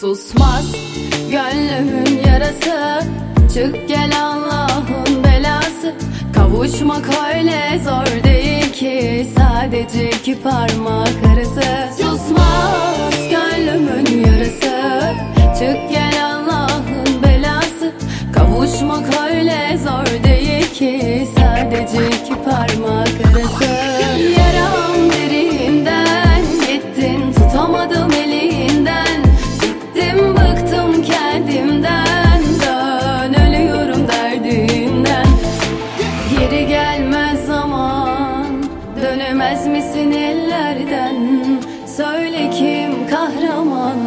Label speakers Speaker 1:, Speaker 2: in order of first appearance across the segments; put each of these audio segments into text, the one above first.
Speaker 1: Susmaz. Gönlümün yarası Çık gel Allah'ın belası. Kavuşmak öyle zor değil ki Sadece iki parmak arası. Susmaz gönlümün yarası Çık gel Allah'ın belası. Kavuşmak öyle zor değil Bilmez misin ellerden? Söyle kim kahraman?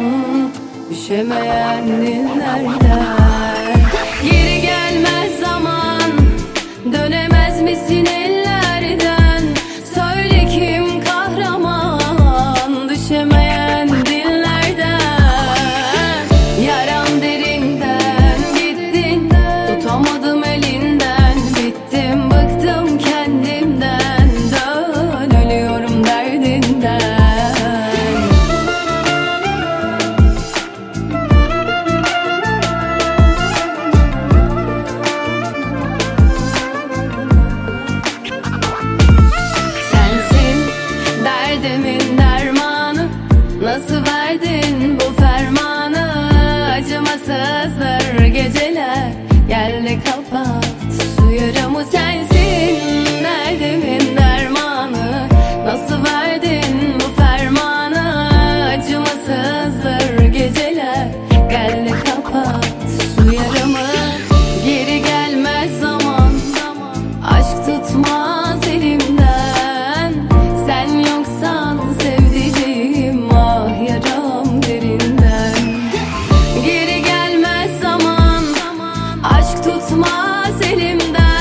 Speaker 1: Üşemeyen dillerden Nosso elimden